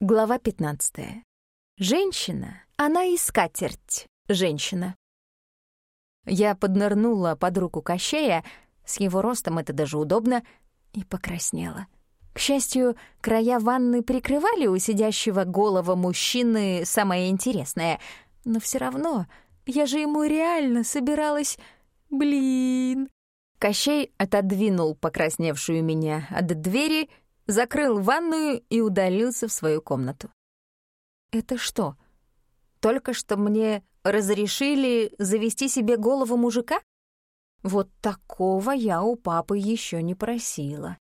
Глава 15. Женщина, она и скатерть, женщина. Я поднырнула под руку Кощея, с его ростом это даже удобно, и покраснела. К счастью, края ванны прикрывали у сидящего голого мужчины самое интересное, но все равно я же ему реально собиралась... Блин. Кощей отодвинул покрасневшую меня от двери закрыл ванную и удалился в свою комнату. Это что, только что мне разрешили завести себе голову мужика? Вот такого я у папы еще не просила.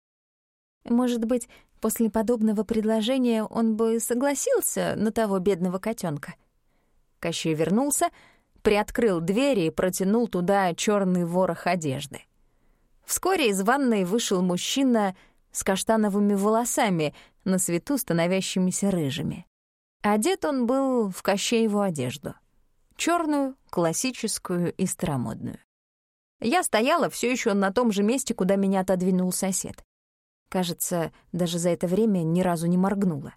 Может быть, после подобного предложения он бы согласился на того бедного котенка. Кощей вернулся, приоткрыл двери и протянул туда черный ворох одежды. Вскоре из ванной вышел мужчина с каштановыми волосами, на свету становящимися рыжими. Одет он был в Кощееву одежду. черную, классическую и старомодную. Я стояла все еще на том же месте, куда меня отодвинул сосед. Кажется, даже за это время ни разу не моргнула.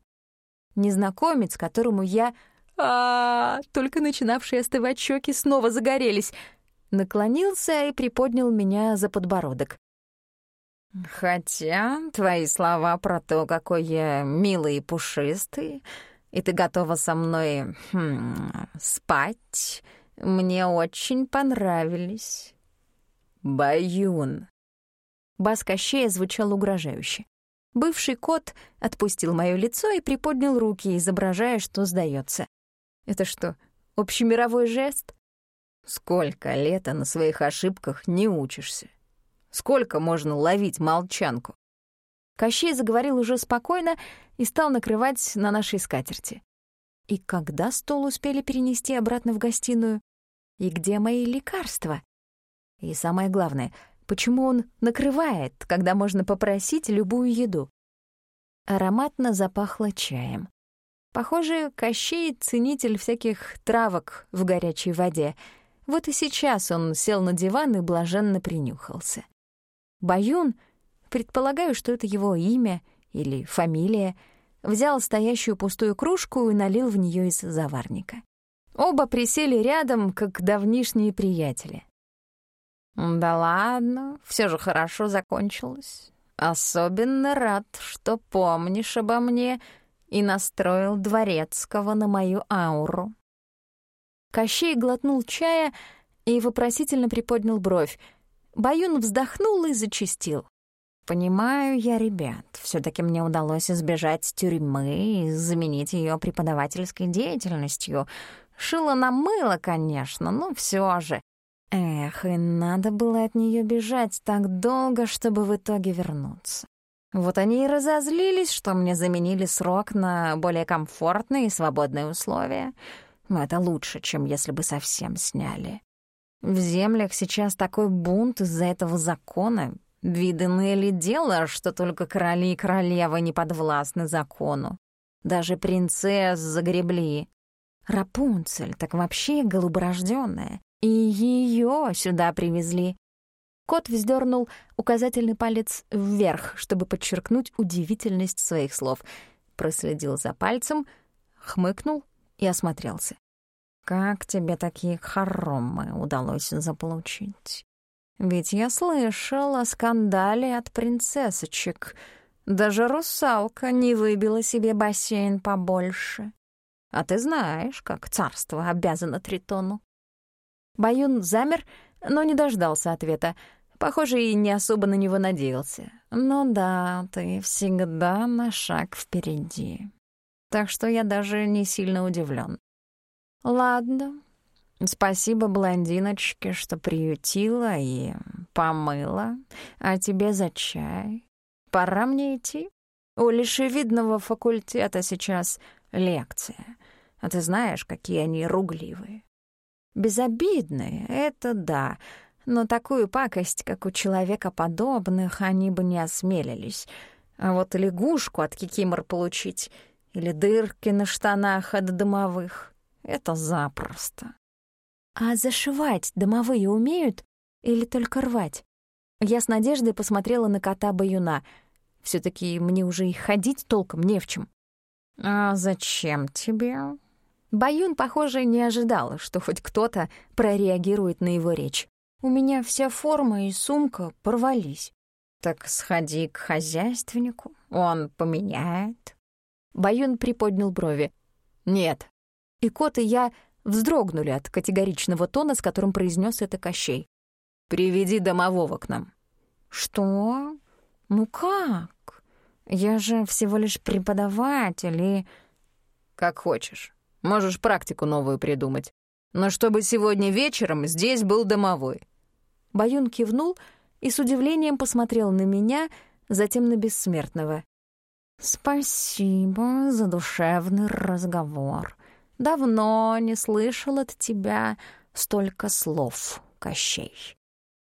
Незнакомец, которому я... а, Только начинавшие остывать щеки снова загорелись. Наклонился и приподнял меня за подбородок. Хотя твои слова про то, какой я милый и пушистый, и ты готова со мной хм, спать, мне очень понравились. Баюн. Бас Кощея звучал угрожающе. Бывший кот отпустил моё лицо и приподнял руки, изображая, что сдается. Это что, общемировой жест? Сколько лет на своих ошибках не учишься? Сколько можно ловить молчанку? Кощей заговорил уже спокойно и стал накрывать на нашей скатерти. И когда стол успели перенести обратно в гостиную? И где мои лекарства? И самое главное, почему он накрывает, когда можно попросить любую еду? Ароматно запахло чаем. Похоже, Кощей — ценитель всяких травок в горячей воде. Вот и сейчас он сел на диван и блаженно принюхался. Баюн, предполагаю, что это его имя или фамилия, взял стоящую пустую кружку и налил в нее из заварника. Оба присели рядом, как давнишние приятели. «Да ладно, все же хорошо закончилось. Особенно рад, что помнишь обо мне и настроил Дворецкого на мою ауру». Кощей глотнул чая и вопросительно приподнял бровь, Баюн вздохнул и зачистил. «Понимаю я, ребят, все таки мне удалось избежать тюрьмы и заменить ее преподавательской деятельностью. Шило на мыло, конечно, но все же. Эх, и надо было от нее бежать так долго, чтобы в итоге вернуться. Вот они и разозлились, что мне заменили срок на более комфортные и свободные условия. Но это лучше, чем если бы совсем сняли. В землях сейчас такой бунт из-за этого закона. Виданное ли дело, что только короли и королевы не подвластны закону? Даже принцесс загребли. Рапунцель так вообще голуборождённая, и её сюда привезли. Кот вздернул указательный палец вверх, чтобы подчеркнуть удивительность своих слов. Проследил за пальцем, хмыкнул и осмотрелся. Как тебе такие хоромы удалось заполучить? Ведь я слышал о скандале от принцессочек. Даже русалка не выбила себе бассейн побольше. А ты знаешь, как царство обязано Тритону. Баюн замер, но не дождался ответа. Похоже, и не особо на него надеялся. Ну да, ты всегда на шаг впереди. Так что я даже не сильно удивлен. Ладно. Спасибо блондиночке, что приютила и помыла. А тебе за чай. Пора мне идти. У лишевидного факультета сейчас лекция. А ты знаешь, какие они ругливые. Безобидные, это да, но такую пакость, как у человека подобных, они бы не осмелились. А вот лягушку от кикимор получить или дырки на штанах от домовых это запросто. А зашивать домовые умеют или только рвать? Я с надеждой посмотрела на кота Баюна. все таки мне уже и ходить толком не в чем. «А зачем тебе?» Баюн, похоже, не ожидал, что хоть кто-то прореагирует на его речь. «У меня вся форма и сумка порвались». «Так сходи к хозяйственнику, он поменяет». Баюн приподнял брови. «Нет». И кот и я вздрогнули от категоричного тона, с которым произнес это Кощей. «Приведи домового к нам». «Что? Ну как? Я же всего лишь преподаватель и...» «Как хочешь. Можешь практику новую придумать. Но чтобы сегодня вечером здесь был домовой». Баюн кивнул и с удивлением посмотрел на меня, затем на бессмертного. «Спасибо за душевный разговор. Давно не слышал от тебя столько слов, Кощей».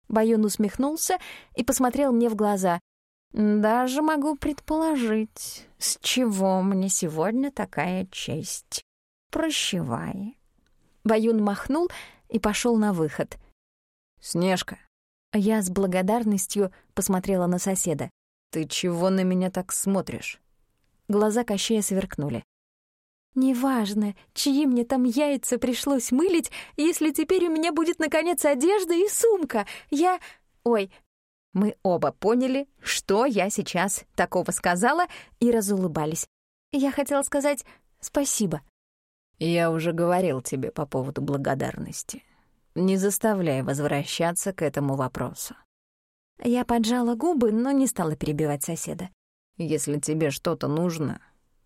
Баюн усмехнулся и посмотрел мне в глаза. «Даже могу предположить, с чего мне сегодня такая честь. Прощавай». Баюн махнул и пошел на выход. «Снежка». Я с благодарностью посмотрела на соседа. «Ты чего на меня так смотришь?» Глаза Кощея сверкнули. «Неважно, чьи мне там яйца пришлось мылить, если теперь у меня будет, наконец, одежда и сумка. Я... Ой, мы оба поняли, что я сейчас такого сказала, и разулыбались. Я хотела сказать спасибо. Я уже говорил тебе по поводу благодарности. Не заставляй возвращаться к этому вопросу. Я поджала губы, но не стала перебивать соседа. Если тебе что-то нужно,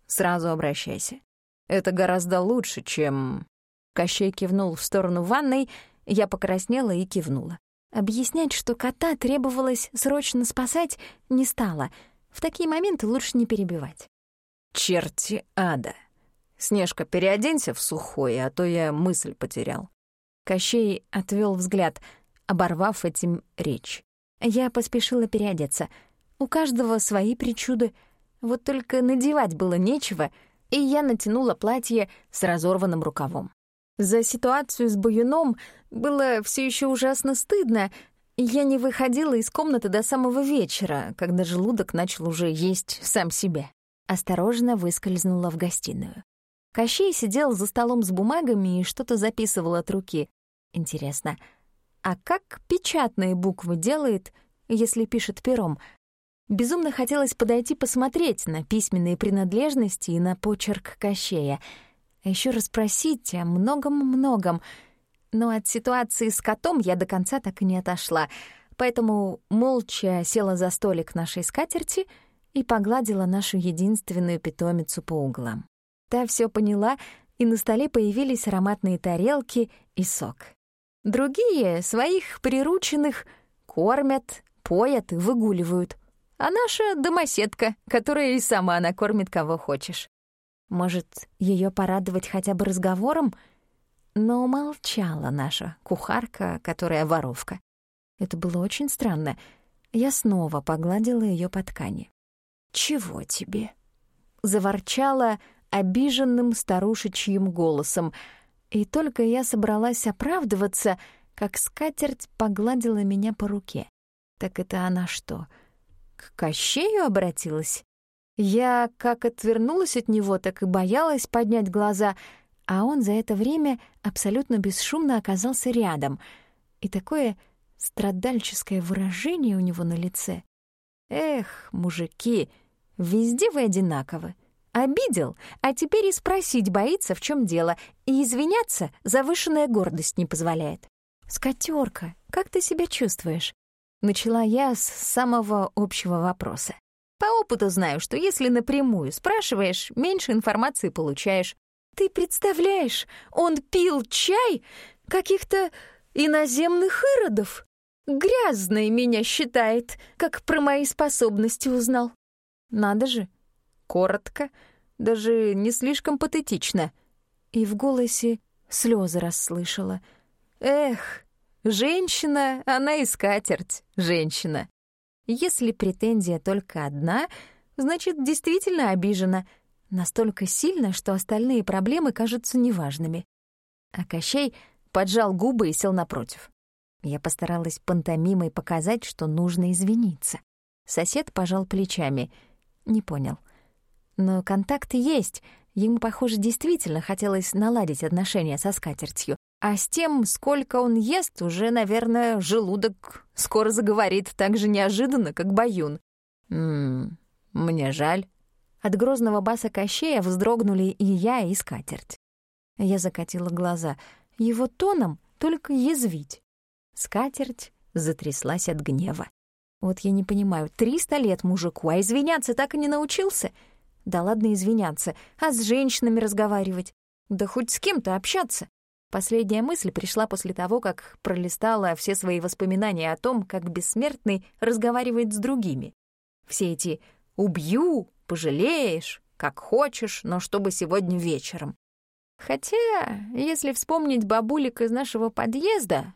сразу обращайся. Это гораздо лучше, чем...» Кощей кивнул в сторону ванной, я покраснела и кивнула. Объяснять, что кота требовалось срочно спасать, не стала. В такие моменты лучше не перебивать. «Черти ада! Снежка, переоденься в сухой, а то я мысль потерял». Кощей отвел взгляд, оборвав этим речь. Я поспешила переодеться. У каждого свои причуды. Вот только надевать было нечего — и я натянула платье с разорванным рукавом. За ситуацию с Баюном было все еще ужасно стыдно, я не выходила из комнаты до самого вечера, когда желудок начал уже есть сам себя. Осторожно выскользнула в гостиную. Кощей сидел за столом с бумагами и что-то записывал от руки. Интересно, а как печатные буквы делает, если пишет пером? Безумно хотелось подойти посмотреть на письменные принадлежности и на почерк Кощея, а еще расспросить о многом-многом. Но от ситуации с котом я до конца так и не отошла, поэтому молча села за столик нашей скатерти и погладила нашу единственную питомицу по углам. Та все поняла, и на столе появились ароматные тарелки и сок. Другие своих прирученных кормят, поят и выгуливают — а наша домоседка, которая и сама накормит кого хочешь. Может, ее порадовать хотя бы разговором? Но молчала наша кухарка, которая воровка. Это было очень странно. Я снова погладила ее по ткани. «Чего тебе?» Заворчала обиженным старушечьим голосом, и только я собралась оправдываться, как скатерть погладила меня по руке. Так это она что, к Кощею обратилась? Я как отвернулась от него, так и боялась поднять глаза, а он за это время абсолютно бесшумно оказался рядом. И такое страдальческое выражение у него на лице. Эх, мужики, везде вы одинаковы. Обидел, а теперь и спросить боится, в чем дело, и извиняться завышенная гордость не позволяет. «Скотёрка, как ты себя чувствуешь?» Начала я с самого общего вопроса. По опыту знаю, что если напрямую спрашиваешь, меньше информации получаешь. Ты представляешь, он пил чай каких-то иноземных иродов. Грязной меня считает, как про мои способности узнал. Надо же, коротко, даже не слишком патетично. И в голосе слезы расслышала. Эх, Женщина, она и скатерть, женщина. Если претензия только одна, значит, действительно обижена. Настолько сильно, что остальные проблемы кажутся неважными. А Кощей поджал губы и сел напротив. Я постаралась пантомимой показать, что нужно извиниться. Сосед пожал плечами. Не понял. Но контакты есть. Ему, похоже, действительно хотелось наладить отношения со скатертью. А с тем, сколько он ест, уже, наверное, желудок скоро заговорит так же неожиданно, как Баюн. «Ммм, мне жаль». От грозного баса Кощея вздрогнули и я, и скатерть. Я закатила глаза. Его тоном только язвить. Скатерть затряслась от гнева. Вот я не понимаю, триста лет мужику, а извиняться так и не научился? Да ладно извиняться, а с женщинами разговаривать? Да хоть с кем-то общаться. Последняя мысль пришла после того, как пролистала все свои воспоминания о том, как бессмертный разговаривает с другими. Все эти «убью», «пожалеешь», «как хочешь», но чтобы сегодня вечером. Хотя, если вспомнить бабулик из нашего подъезда,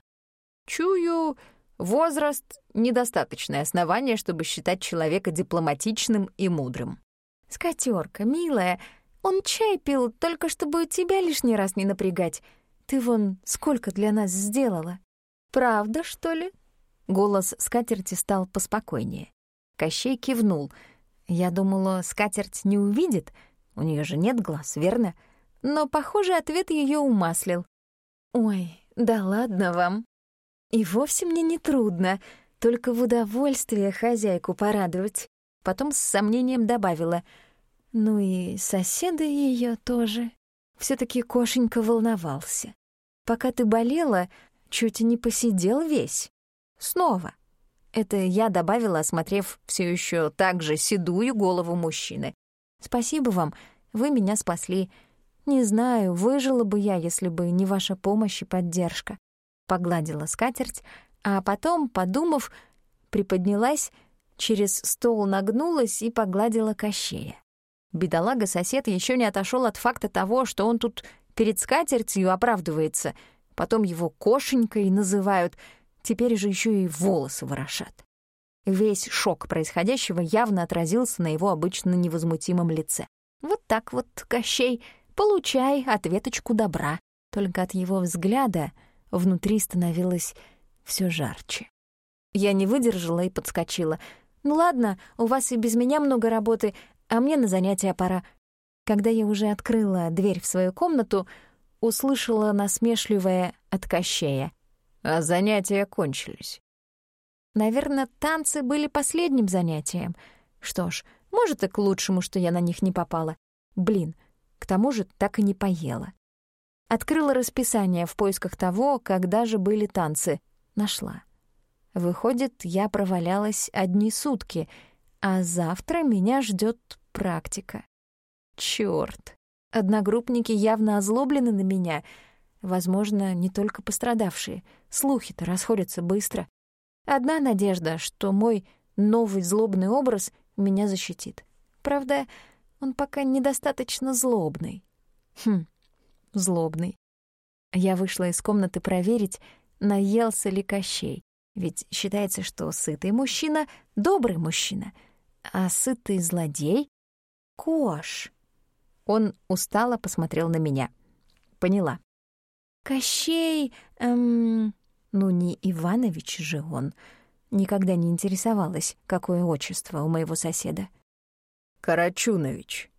чую, возраст — недостаточное основание, чтобы считать человека дипломатичным и мудрым. «Скотёрка, милая, он чай пил, только чтобы тебя лишний раз не напрягать. Ты вон сколько для нас сделала. Правда, что ли?» Голос скатерти стал поспокойнее. Кощей кивнул. Я думала, скатерть не увидит. У нее же нет глаз, верно? Но, похоже, ответ ее умаслил. «Ой, да ладно вам. И вовсе мне не трудно, только в удовольствие хозяйку порадовать». Потом с сомнением добавила. «Ну и соседа ее тоже». Все таки кошенька волновался. «Пока ты болела, чуть не посидел весь. Снова». Это я добавила, осмотрев все еще так же седую голову мужчины. «Спасибо вам, вы меня спасли. Не знаю, выжила бы я, если бы не ваша помощь и поддержка». Погладила скатерть, а потом, подумав, приподнялась, через стол нагнулась и погладила Кощея. Бедолага-сосед еще не отошел от факта того, что он тут перед скатертью оправдывается, потом его кошенькой называют — Теперь же еще и волосы ворошат. Весь шок происходящего явно отразился на его обычно невозмутимом лице. Вот так вот, Кощей, получай ответочку добра. Только от его взгляда внутри становилось все жарче. Я не выдержала и подскочила. «Ну ладно, у вас и без меня много работы, а мне на занятия пора». Когда я уже открыла дверь в свою комнату, услышала насмешливое от Кощея а занятия кончились. Наверное, танцы были последним занятием. Что ж, может, и к лучшему, что я на них не попала. Блин, к тому же так и не поела. Открыла расписание в поисках того, когда же были танцы. Нашла. Выходит, я провалялась одни сутки, а завтра меня ждет практика. Чёрт! Одногруппники явно озлоблены на меня — Возможно, не только пострадавшие. Слухи-то расходятся быстро. Одна надежда, что мой новый злобный образ меня защитит. Правда, он пока недостаточно злобный. Хм, злобный. Я вышла из комнаты проверить, наелся ли Кощей. Ведь считается, что сытый мужчина — добрый мужчина, а сытый злодей — кош. Он устало посмотрел на меня. Поняла. Кощей, эм... Ну, не Иванович же он. Никогда не интересовалась, какое отчество у моего соседа. Карачунович.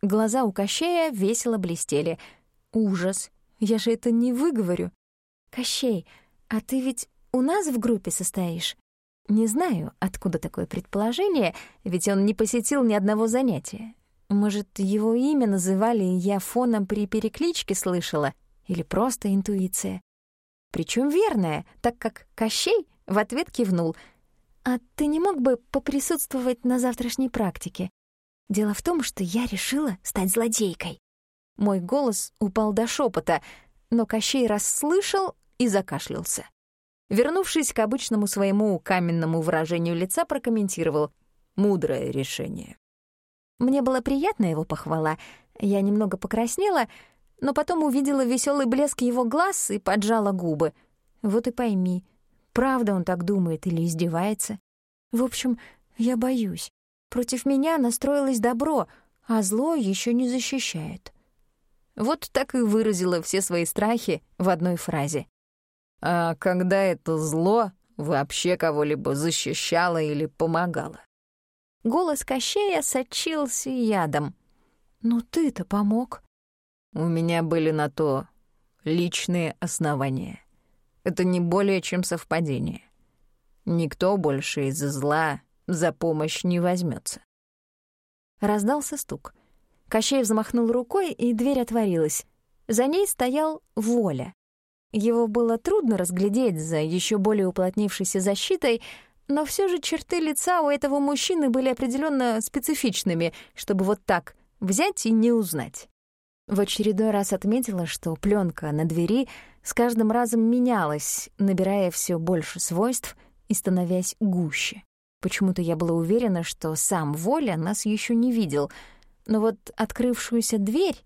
Глаза у Кощея весело блестели. Ужас, я же это не выговорю. Кощей, а ты ведь у нас в группе состоишь? Не знаю, откуда такое предположение, ведь он не посетил ни одного занятия. Может, его имя называли, и я фоном при перекличке слышала — или просто интуиция. Причем верная, так как Кощей в ответ кивнул. «А ты не мог бы поприсутствовать на завтрашней практике? Дело в том, что я решила стать злодейкой». Мой голос упал до шепота, но Кощей расслышал и закашлялся. Вернувшись к обычному своему каменному выражению лица, прокомментировал «мудрое решение». Мне было приятно его похвала. Я немного покраснела — но потом увидела веселый блеск его глаз и поджала губы. Вот и пойми, правда он так думает или издевается. В общем, я боюсь. Против меня настроилось добро, а зло еще не защищает. Вот так и выразила все свои страхи в одной фразе. «А когда это зло вообще кого-либо защищало или помогало?» Голос Кощея сочился ядом. «Ну ты-то помог». «У меня были на то личные основания. Это не более чем совпадение. Никто больше из зла за помощь не возьмется. Раздался стук. Кощей взмахнул рукой, и дверь отворилась. За ней стоял Воля. Его было трудно разглядеть за еще более уплотнившейся защитой, но все же черты лица у этого мужчины были определенно специфичными, чтобы вот так взять и не узнать. В очередной раз отметила, что пленка на двери с каждым разом менялась, набирая все больше свойств и становясь гуще. Почему-то я была уверена, что сам Воля нас еще не видел, но вот открывшуюся дверь,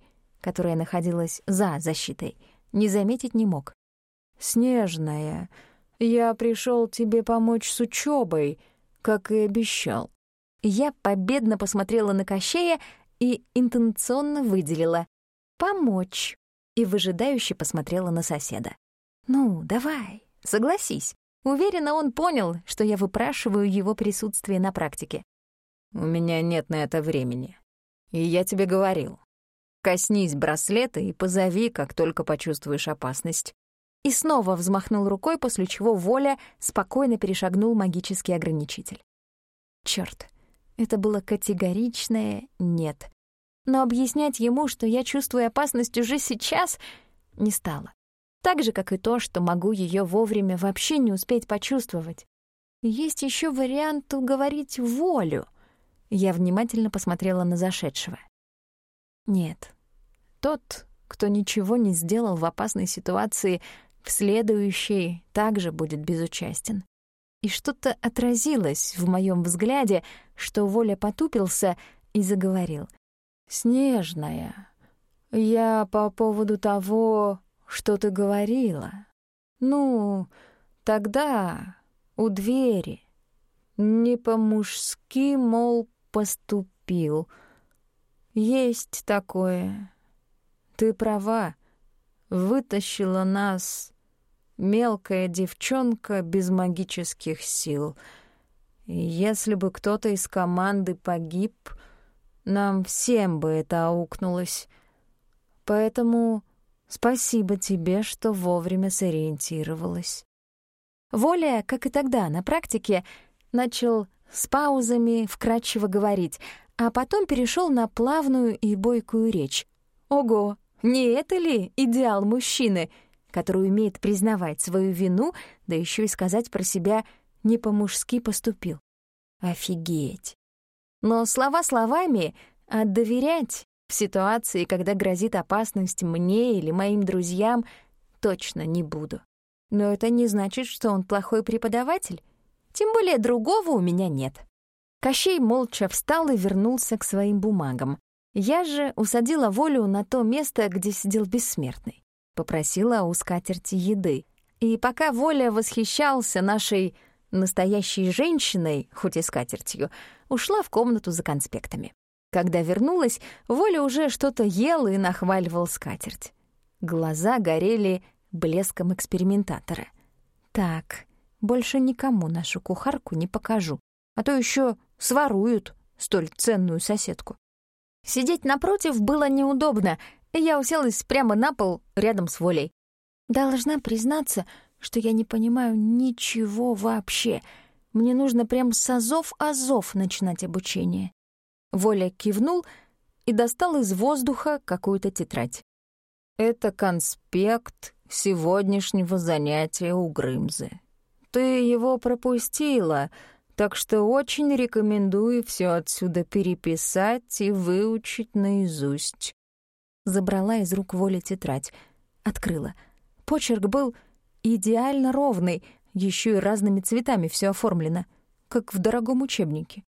которая находилась за защитой, не заметить не мог. «Снежная, я пришел тебе помочь с учебой, как и обещал». Я победно посмотрела на Кощея и интенционно выделила «помочь» и выжидающе посмотрела на соседа. «Ну, давай, согласись». Уверена, он понял, что я выпрашиваю его присутствие на практике. «У меня нет на это времени. И я тебе говорил. Коснись браслета и позови, как только почувствуешь опасность». И снова взмахнул рукой, после чего Воля спокойно перешагнул магический ограничитель. Чёрт, это было категоричное «нет». Но объяснять ему, что я чувствую опасность уже сейчас, не стало. Так же, как и то, что могу ее вовремя вообще не успеть почувствовать. Есть еще вариант уговорить волю. Я внимательно посмотрела на зашедшего. Нет, тот, кто ничего не сделал в опасной ситуации, в следующей также будет безучастен. И что-то отразилось в моем взгляде, что Воля потупился и заговорил. «Снежная, я по поводу того, что ты говорила. Ну, тогда у двери. Не по-мужски, мол, поступил. Есть такое. Ты права. Вытащила нас мелкая девчонка без магических сил. Если бы кто-то из команды погиб, нам всем бы это аукнулось. Поэтому Спасибо тебе, что вовремя сориентировалась. Воля, как и тогда на практике, начал с паузами вкратчиво говорить, а потом перешел на плавную и бойкую речь. Ого, не это ли идеал мужчины, который умеет признавать свою вину, да еще и сказать про себя «не по-мужски поступил». Офигеть! Но слова словами, а доверять в ситуации, когда грозит опасность мне или моим друзьям, точно не буду. Но это не значит, что он плохой преподаватель. Тем более другого у меня нет. Кощей молча встал и вернулся к своим бумагам. Я же усадила Волю на то место, где сидел бессмертный. Попросила у скатерти еды. И пока Воля восхищался нашей настоящей женщиной, хоть и скатертью, ушла в комнату за конспектами. Когда вернулась, Воля уже что-то ел и нахваливал скатерть. Глаза горели блеском экспериментатора. «Так, больше никому нашу кухарку не покажу, а то еще своруют столь ценную соседку». Сидеть напротив было неудобно, и я уселась прямо на пол рядом с Волей. Должна признаться, что я не понимаю ничего вообще. Мне нужно прям с азов-азов начинать обучение. Воля кивнул и достал из воздуха какую-то тетрадь. «Это конспект сегодняшнего занятия у Грымзы. Ты его пропустила, так что очень рекомендую все отсюда переписать и выучить наизусть». Забрала из рук Воли тетрадь, открыла. Почерк был идеально ровный, еще и разными цветами все оформлено, как в дорогом учебнике.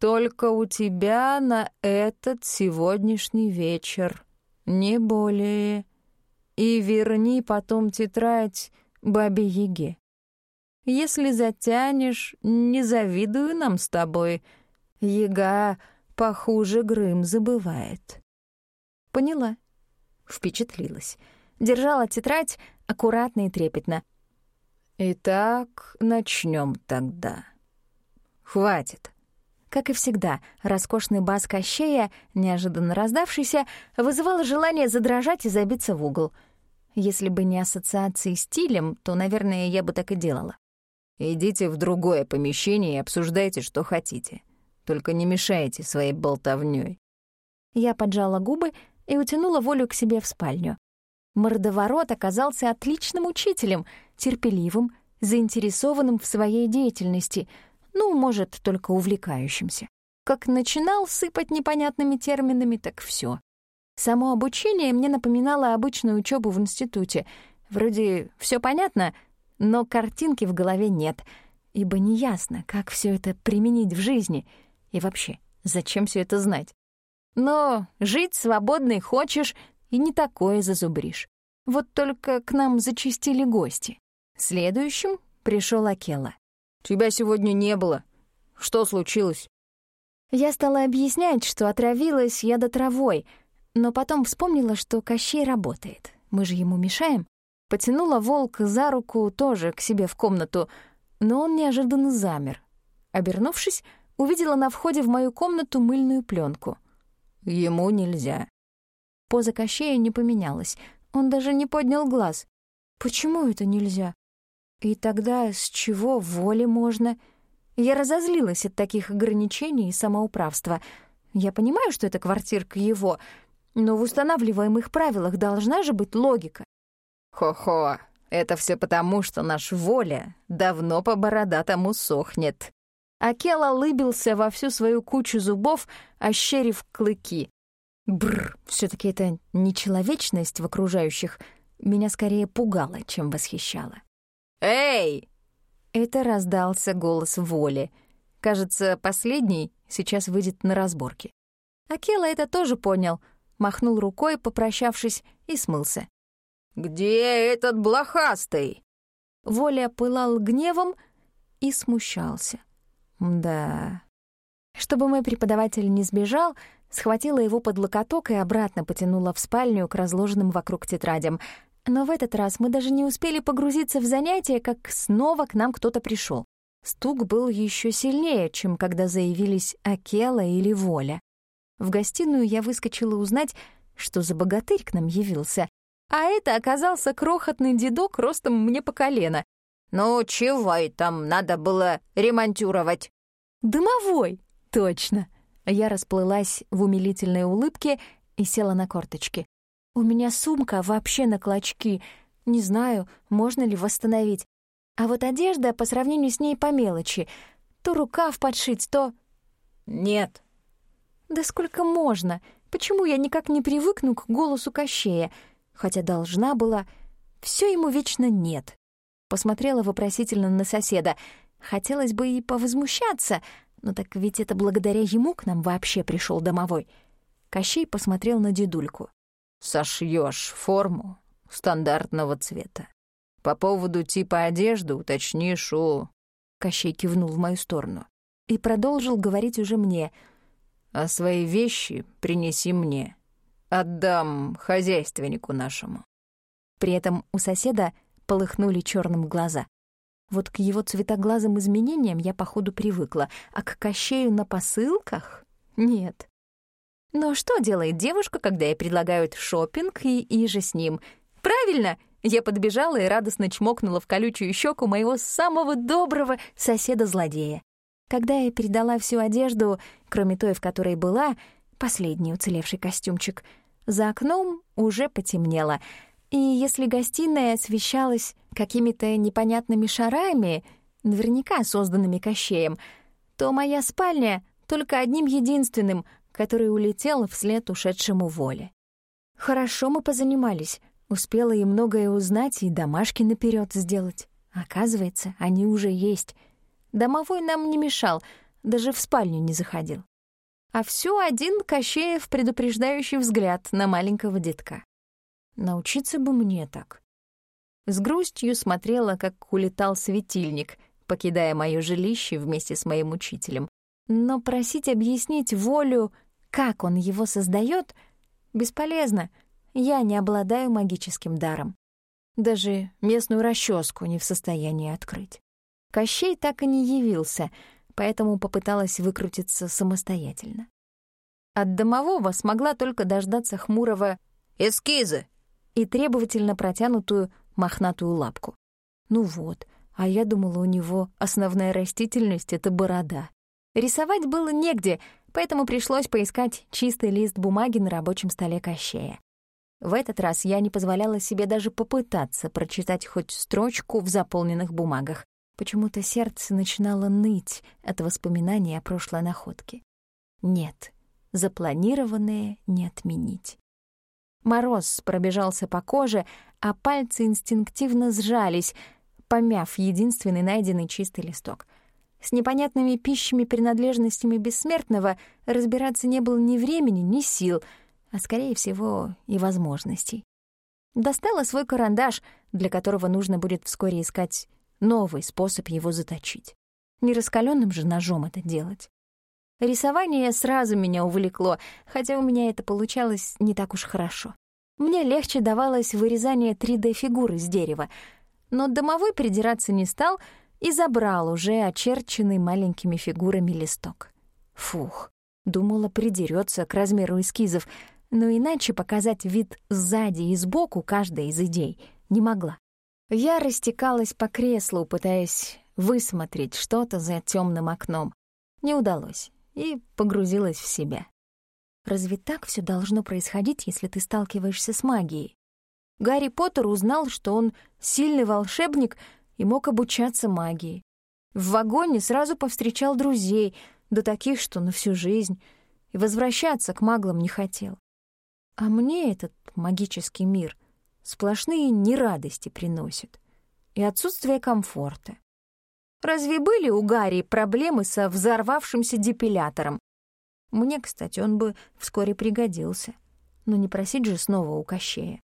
Только у тебя на этот сегодняшний вечер, не более. И верни потом тетрадь бабе Яге. Если затянешь, не завидую нам с тобой. Яга похуже Грым забывает. Поняла. Впечатлилась. Держала тетрадь аккуратно и трепетно. Итак, начнем тогда. Хватит. Как и всегда, роскошный бас Кощея, неожиданно раздавшийся, вызывал желание задрожать и забиться в угол. Если бы не ассоциации стилем, то, наверное, я бы так и делала. «Идите в другое помещение и обсуждайте, что хотите. Только не мешайте своей болтовнёй». Я поджала губы и утянула волю к себе в спальню. Мордоворот оказался отличным учителем, терпеливым, заинтересованным в своей деятельности, ну, может, только увлекающимся. Как начинал сыпать непонятными терминами, так все. Само обучение мне напоминало обычную учебу в институте. Вроде все понятно, но картинки в голове нет, ибо неясно, как все это применить в жизни и вообще, зачем все это знать. Но жить свободной хочешь и не такое зазубришь. Вот только к нам зачастили гости. Следующим пришел Акела. «Тебя сегодня не было. Что случилось?» Я стала объяснять, что отравилась я до травой, но потом вспомнила, что Кощей работает. Мы же ему мешаем. Потянула волк за руку тоже к себе в комнату, но он неожиданно замер. Обернувшись, увидела на входе в мою комнату мыльную пленку. «Ему нельзя». Поза Кощея не поменялась. Он даже не поднял глаз. «Почему это нельзя?» И тогда с чего воли можно? Я разозлилась от таких ограничений и самоуправства. Я понимаю, что это квартирка его, но в устанавливаемых правилах должна же быть логика. Хо-хо, это все потому, что наш воля давно по бородатому сохнет. Акела лыбился во всю свою кучу зубов, ощерив клыки. Бррр, все таки это нечеловечность в окружающих меня скорее пугала, чем восхищала. «Эй!» Это раздался голос воли. Кажется, последний сейчас выйдет на разборки. Акела это тоже понял, махнул рукой, попрощавшись, и смылся. «Где этот блохастый?» Воля пылал гневом и смущался. Да. Чтобы мой преподаватель не сбежал, схватила его под локоток и обратно потянула в спальню к разложенным вокруг тетрадям, но в этот раз мы даже не успели погрузиться в занятие, как снова к нам кто-то пришел. Стук был еще сильнее, чем когда заявились Акела или Воля. В гостиную я выскочила узнать, что за богатырь к нам явился. А это оказался крохотный дедок ростом мне по колено. «Ну, чего и там надо было ремонтировать?» «Дымовой!» «Точно!» Я расплылась в умилительной улыбке и села на корточки. У меня сумка вообще на клочки. Не знаю, можно ли восстановить. А вот одежда по сравнению с ней по мелочи. То рукав подшить, то... Нет. Да сколько можно? Почему я никак не привыкну к голосу Кощея? Хотя должна была... Все ему вечно нет. Посмотрела вопросительно на соседа. Хотелось бы и повозмущаться, но так ведь это благодаря ему к нам вообще пришел домовой. Кощей посмотрел на дедульку сошьешь форму стандартного цвета. По поводу типа одежды уточнишь у...» Кощей кивнул в мою сторону и продолжил говорить уже мне. «А свои вещи принеси мне. Отдам хозяйственнику нашему». При этом у соседа полыхнули черным глаза. Вот к его цветоглазым изменениям я, походу, привыкла, а к Кощею на посылках — нет. Но что делает девушка, когда ей предлагают шопинг и иже с ним? Правильно! Я подбежала и радостно чмокнула в колючую щеку моего самого доброго соседа-злодея. Когда я передала всю одежду, кроме той, в которой была, последний уцелевший костюмчик, за окном уже потемнело, и если гостиная освещалась какими-то непонятными шарами, наверняка созданными Кощеем, то моя спальня только одним единственным который улетел вслед ушедшему воле. Хорошо мы позанимались, успела и многое узнать, и домашки наперед сделать. Оказывается, они уже есть. Домовой нам не мешал, даже в спальню не заходил. А все один Кощеев предупреждающий взгляд на маленького детка. Научиться бы мне так. С грустью смотрела, как улетал светильник, покидая мое жилище вместе с моим учителем. Но просить объяснить волю как он его создает, бесполезно. Я не обладаю магическим даром. Даже местную расческу не в состоянии открыть. Кощей так и не явился, поэтому попыталась выкрутиться самостоятельно. От домового смогла только дождаться хмурого «Эскизы!» и требовательно протянутую мохнатую лапку. Ну вот, а я думала, у него основная растительность — это борода. Рисовать было негде, поэтому пришлось поискать чистый лист бумаги на рабочем столе Кощея. В этот раз я не позволяла себе даже попытаться прочитать хоть строчку в заполненных бумагах. Почему-то сердце начинало ныть от воспоминаний о прошлой находке. Нет, запланированное не отменить. Мороз пробежался по коже, а пальцы инстинктивно сжались, помяв единственный найденный чистый листок. С непонятными пищами принадлежностями бессмертного разбираться не было ни времени, ни сил, а, скорее всего, и возможностей. Достала свой карандаш, для которого нужно будет вскоре искать новый способ его заточить. Не раскаленным же ножом это делать. Рисование сразу меня увлекло, хотя у меня это получалось не так уж хорошо. Мне легче давалось вырезание 3D-фигуры с дерева, но домовой придираться не стал и забрал уже очерченный маленькими фигурами листок. Фух, думала, придерется к размеру эскизов, но иначе показать вид сзади и сбоку каждой из идей не могла. Я растекалась по креслу, пытаясь высмотреть что-то за темным окном. Не удалось и погрузилась в себя. Разве так все должно происходить, если ты сталкиваешься с магией? Гарри Поттер узнал, что он сильный волшебник и мог обучаться магии. В вагоне сразу повстречал друзей, до таких, что на всю жизнь, и возвращаться к маглам не хотел. А мне этот магический мир сплошные нерадости приносит и отсутствие комфорта. Разве были у Гарри проблемы со взорвавшимся депилятором? Мне, кстати, он бы вскоре пригодился. Но не просить же снова у Кощея.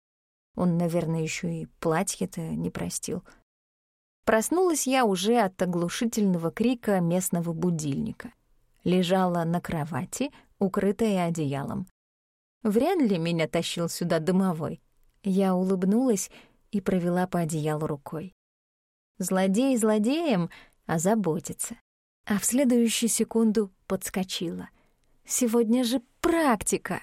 Он, наверное, еще и платье-то не простил. Проснулась я уже от оглушительного крика местного будильника. Лежала на кровати, укрытая одеялом. Вряд ли меня тащил сюда домовой. Я улыбнулась и провела по одеялу рукой. Злодей злодеем, а заботится. А в следующую секунду подскочила. «Сегодня же практика!»